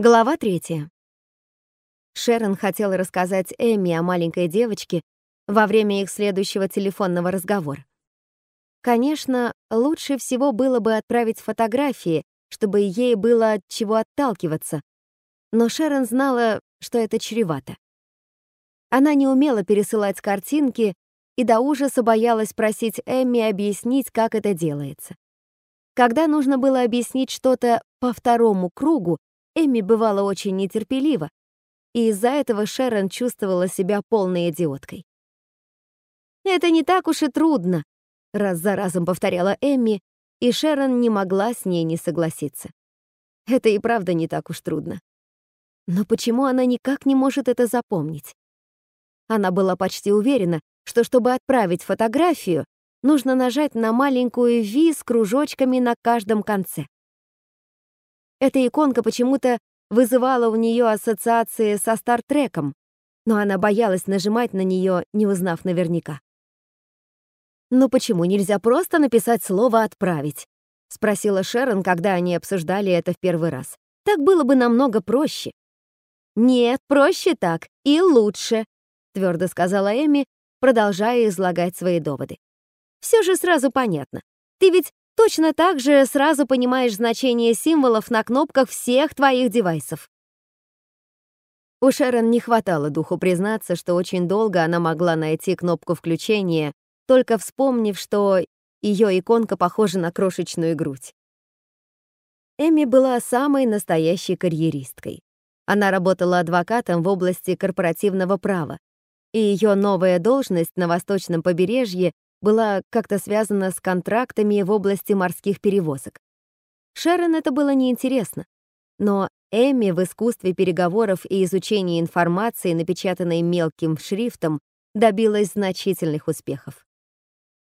Глава третья. Шерон хотела рассказать Эми о маленькой девочке во время их следующего телефонного разговора. Конечно, лучше всего было бы отправить фотографии, чтобы ей было от чего отталкиваться, но Шерон знала, что это чревато. Она не умела пересылать картинки и до ужаса боялась просить Эмми объяснить, как это делается. Когда нужно было объяснить что-то по второму кругу, Эми бывала очень нетерпелива, и из-за этого Шерон чувствовала себя полной идиоткой. «Это не так уж и трудно», — раз за разом повторяла Эмми, и Шерон не могла с ней не согласиться. Это и правда не так уж трудно. Но почему она никак не может это запомнить? Она была почти уверена, что чтобы отправить фотографию, нужно нажать на маленькую V с кружочками на каждом конце. Эта иконка почему-то вызывала у нее ассоциации со Стартреком, но она боялась нажимать на нее, не узнав наверняка. «Ну почему нельзя просто написать слово «отправить»?» — спросила Шерон, когда они обсуждали это в первый раз. «Так было бы намного проще». «Нет, проще так и лучше», — твердо сказала Эми, продолжая излагать свои доводы. «Все же сразу понятно. Ты ведь Точно так же сразу понимаешь значение символов на кнопках всех твоих девайсов. У Шерон не хватало духу признаться, что очень долго она могла найти кнопку включения, только вспомнив, что ее иконка похожа на крошечную грудь. Эми была самой настоящей карьеристкой. Она работала адвокатом в области корпоративного права, и ее новая должность на восточном побережье была как-то связана с контрактами в области морских перевозок. Шерон это было неинтересно, но Эми в искусстве переговоров и изучении информации, напечатанной мелким шрифтом, добилась значительных успехов.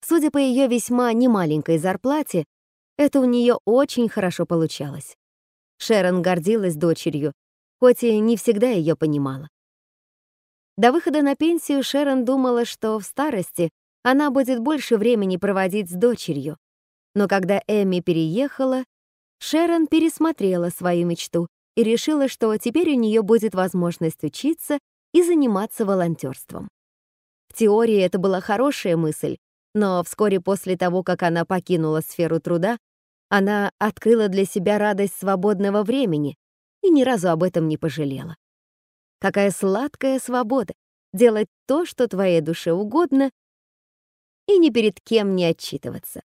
Судя по ее весьма немаленькой зарплате, это у нее очень хорошо получалось. Шерон гордилась дочерью, хоть и не всегда ее понимала. До выхода на пенсию Шерон думала, что в старости она будет больше времени проводить с дочерью. Но когда Эми переехала, Шерон пересмотрела свою мечту и решила, что теперь у нее будет возможность учиться и заниматься волонтерством. В теории это была хорошая мысль, но вскоре после того, как она покинула сферу труда, она открыла для себя радость свободного времени и ни разу об этом не пожалела. Какая сладкая свобода — делать то, что твоей душе угодно, и ни перед кем не отчитываться.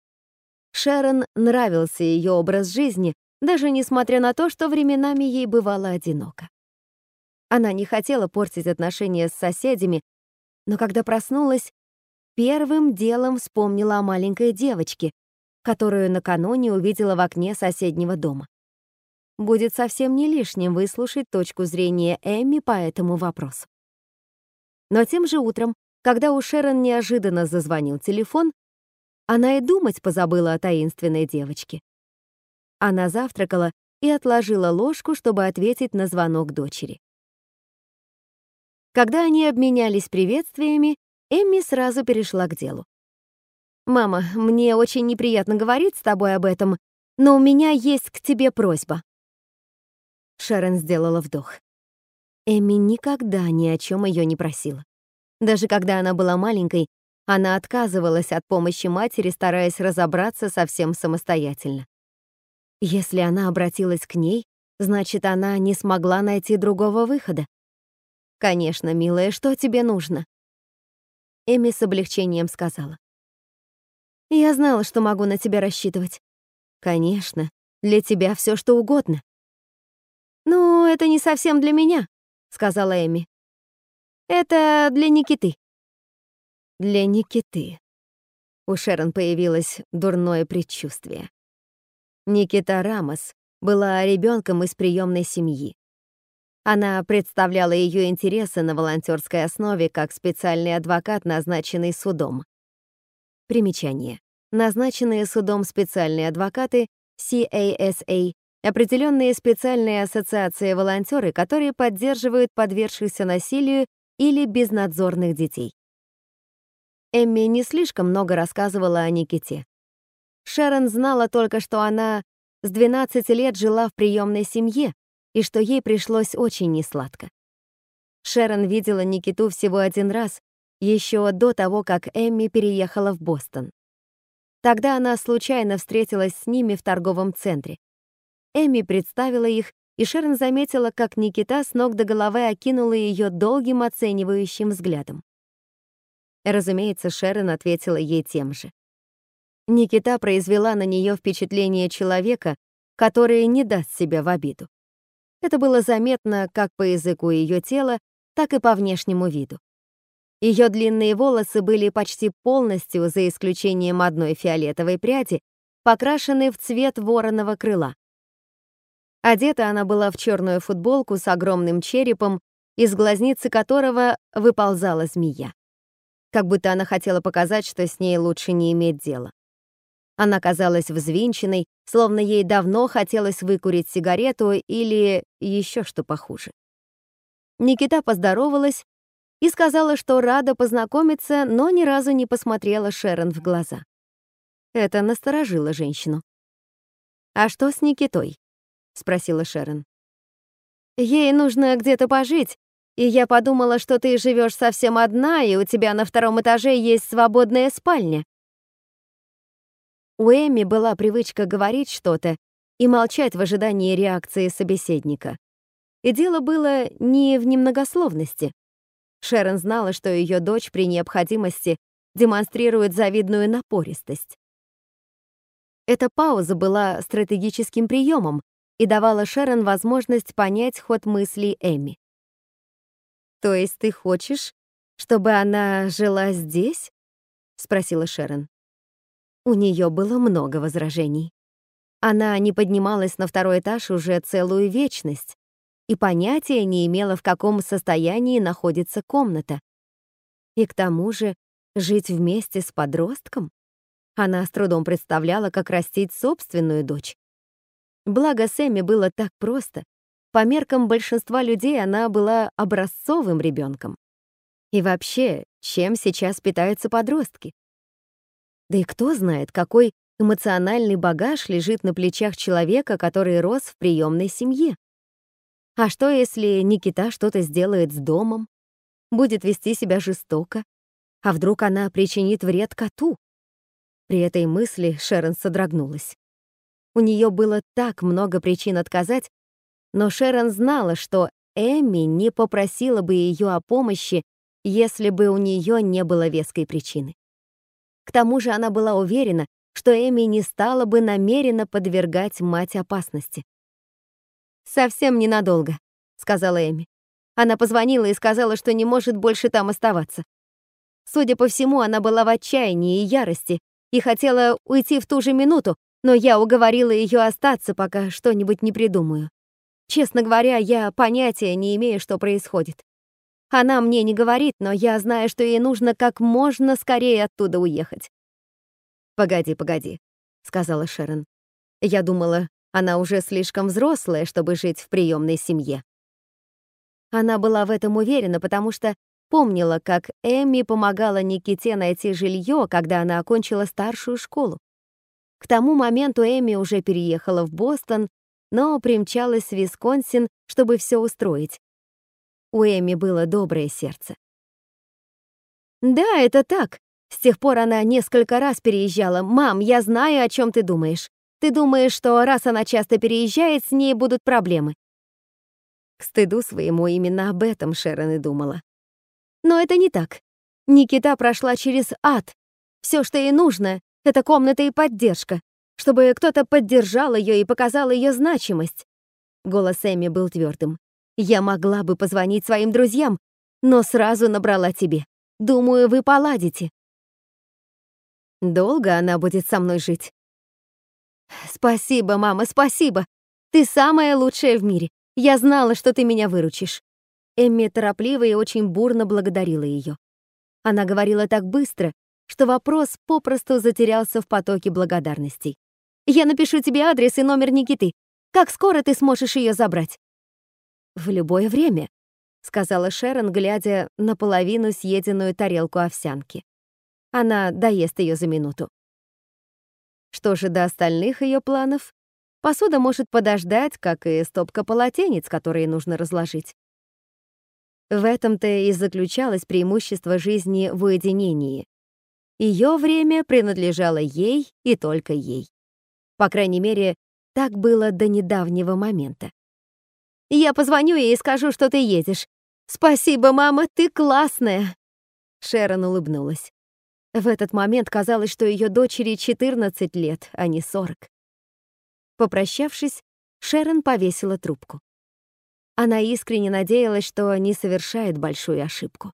Шерон нравился ее образ жизни, даже несмотря на то, что временами ей бывало одиноко. Она не хотела портить отношения с соседями, но когда проснулась, первым делом вспомнила о маленькой девочке, которую накануне увидела в окне соседнего дома. Будет совсем не лишним выслушать точку зрения Эмми по этому вопросу. Но тем же утром когда у Шерон неожиданно зазвонил телефон, она и думать позабыла о таинственной девочке. Она завтракала и отложила ложку, чтобы ответить на звонок дочери. Когда они обменялись приветствиями, Эмми сразу перешла к делу. «Мама, мне очень неприятно говорить с тобой об этом, но у меня есть к тебе просьба». Шерон сделала вдох. Эмми никогда ни о чем ее не просила. Даже когда она была маленькой, она отказывалась от помощи матери, стараясь разобраться совсем самостоятельно. Если она обратилась к ней, значит, она не смогла найти другого выхода. «Конечно, милая, что тебе нужно?» Эми с облегчением сказала. «Я знала, что могу на тебя рассчитывать. Конечно, для тебя все что угодно». «Ну, это не совсем для меня», — сказала Эми. Это для Никиты. Для Никиты. У Шерон появилось дурное предчувствие. Никита Рамос была ребенком из приемной семьи. Она представляла ее интересы на волонтерской основе как специальный адвокат, назначенный судом. Примечание. Назначенные судом специальные адвокаты CASA определенные специальные ассоциации волонтеры, которые поддерживают подвергшихся насилию или безнадзорных детей. Эмми не слишком много рассказывала о Никите. Шерон знала только, что она с 12 лет жила в приемной семье, и что ей пришлось очень несладко. Шерон видела Никиту всего один раз, еще до того, как Эмми переехала в Бостон. Тогда она случайно встретилась с ними в торговом центре. Эми представила их, и Шерон заметила, как Никита с ног до головы окинула ее долгим оценивающим взглядом. Разумеется, Шерон ответила ей тем же. Никита произвела на нее впечатление человека, который не даст себя в обиду. Это было заметно как по языку ее тела, так и по внешнему виду. Ее длинные волосы были почти полностью, за исключением одной фиолетовой пряди, покрашены в цвет вороного крыла. Одета она была в черную футболку с огромным черепом, из глазницы которого выползала змея. Как будто она хотела показать, что с ней лучше не иметь дела. Она казалась взвинченной, словно ей давно хотелось выкурить сигарету или еще что похуже. Никита поздоровалась и сказала, что рада познакомиться, но ни разу не посмотрела Шерон в глаза. Это насторожило женщину. «А что с Никитой?» — спросила Шерон. «Ей нужно где-то пожить, и я подумала, что ты живешь совсем одна, и у тебя на втором этаже есть свободная спальня». У Эми была привычка говорить что-то и молчать в ожидании реакции собеседника. И дело было не в немногословности. Шерон знала, что ее дочь при необходимости демонстрирует завидную напористость. Эта пауза была стратегическим приемом и давала Шерон возможность понять ход мыслей Эми. «То есть ты хочешь, чтобы она жила здесь?» — спросила Шерон. У нее было много возражений. Она не поднималась на второй этаж уже целую вечность, и понятия не имела, в каком состоянии находится комната. И к тому же жить вместе с подростком? Она с трудом представляла, как растить собственную дочь. Благо Сэмми было так просто. По меркам большинства людей она была образцовым ребенком. И вообще, чем сейчас питаются подростки? Да и кто знает, какой эмоциональный багаж лежит на плечах человека, который рос в приемной семье. А что, если Никита что-то сделает с домом? Будет вести себя жестоко? А вдруг она причинит вред коту? При этой мысли Шерон содрогнулась. У нее было так много причин отказать, но Шерон знала, что Эми не попросила бы ее о помощи, если бы у нее не было веской причины. К тому же она была уверена, что Эми не стала бы намеренно подвергать мать опасности. «Совсем ненадолго», — сказала Эми. Она позвонила и сказала, что не может больше там оставаться. Судя по всему, она была в отчаянии и ярости и хотела уйти в ту же минуту, но я уговорила ее остаться, пока что-нибудь не придумаю. Честно говоря, я понятия не имею, что происходит. Она мне не говорит, но я знаю, что ей нужно как можно скорее оттуда уехать. «Погоди, погоди», — сказала Шерон. «Я думала, она уже слишком взрослая, чтобы жить в приемной семье. Она была в этом уверена, потому что помнила, как Эми помогала Никите найти жилье, когда она окончила старшую школу. К тому моменту Эми уже переехала в Бостон, но примчалась в Висконсин, чтобы все устроить. У Эми было доброе сердце. «Да, это так. С тех пор она несколько раз переезжала. Мам, я знаю, о чем ты думаешь. Ты думаешь, что раз она часто переезжает, с ней будут проблемы. К стыду своему именно об этом Шерон и думала. Но это не так. Никита прошла через ад. Все, что ей нужно, это комната и поддержка, чтобы кто-то поддержал ее и показал ее значимость. Голос Эми был твердым. Я могла бы позвонить своим друзьям, но сразу набрала тебе. Думаю, вы поладите. Долго она будет со мной жить? «Спасибо, мама, спасибо! Ты самая лучшая в мире. Я знала, что ты меня выручишь». Эмми торопливо и очень бурно благодарила ее. Она говорила так быстро, что вопрос попросту затерялся в потоке благодарностей. «Я напишу тебе адрес и номер Никиты. Как скоро ты сможешь ее забрать?» «В любое время», — сказала Шерон, глядя на половину съеденную тарелку овсянки. Она доест ее за минуту. Что же до остальных ее планов? Посуда может подождать, как и стопка полотенец, которые нужно разложить. В этом-то и заключалось преимущество жизни в уединении. Ее время принадлежало ей и только ей. По крайней мере, так было до недавнего момента. «Я позвоню ей и скажу, что ты едешь. Спасибо, мама, ты классная!» Шерон улыбнулась. В этот момент казалось, что ее дочери 14 лет, а не 40. Попрощавшись, Шерон повесила трубку. Она искренне надеялась, что не совершает большую ошибку.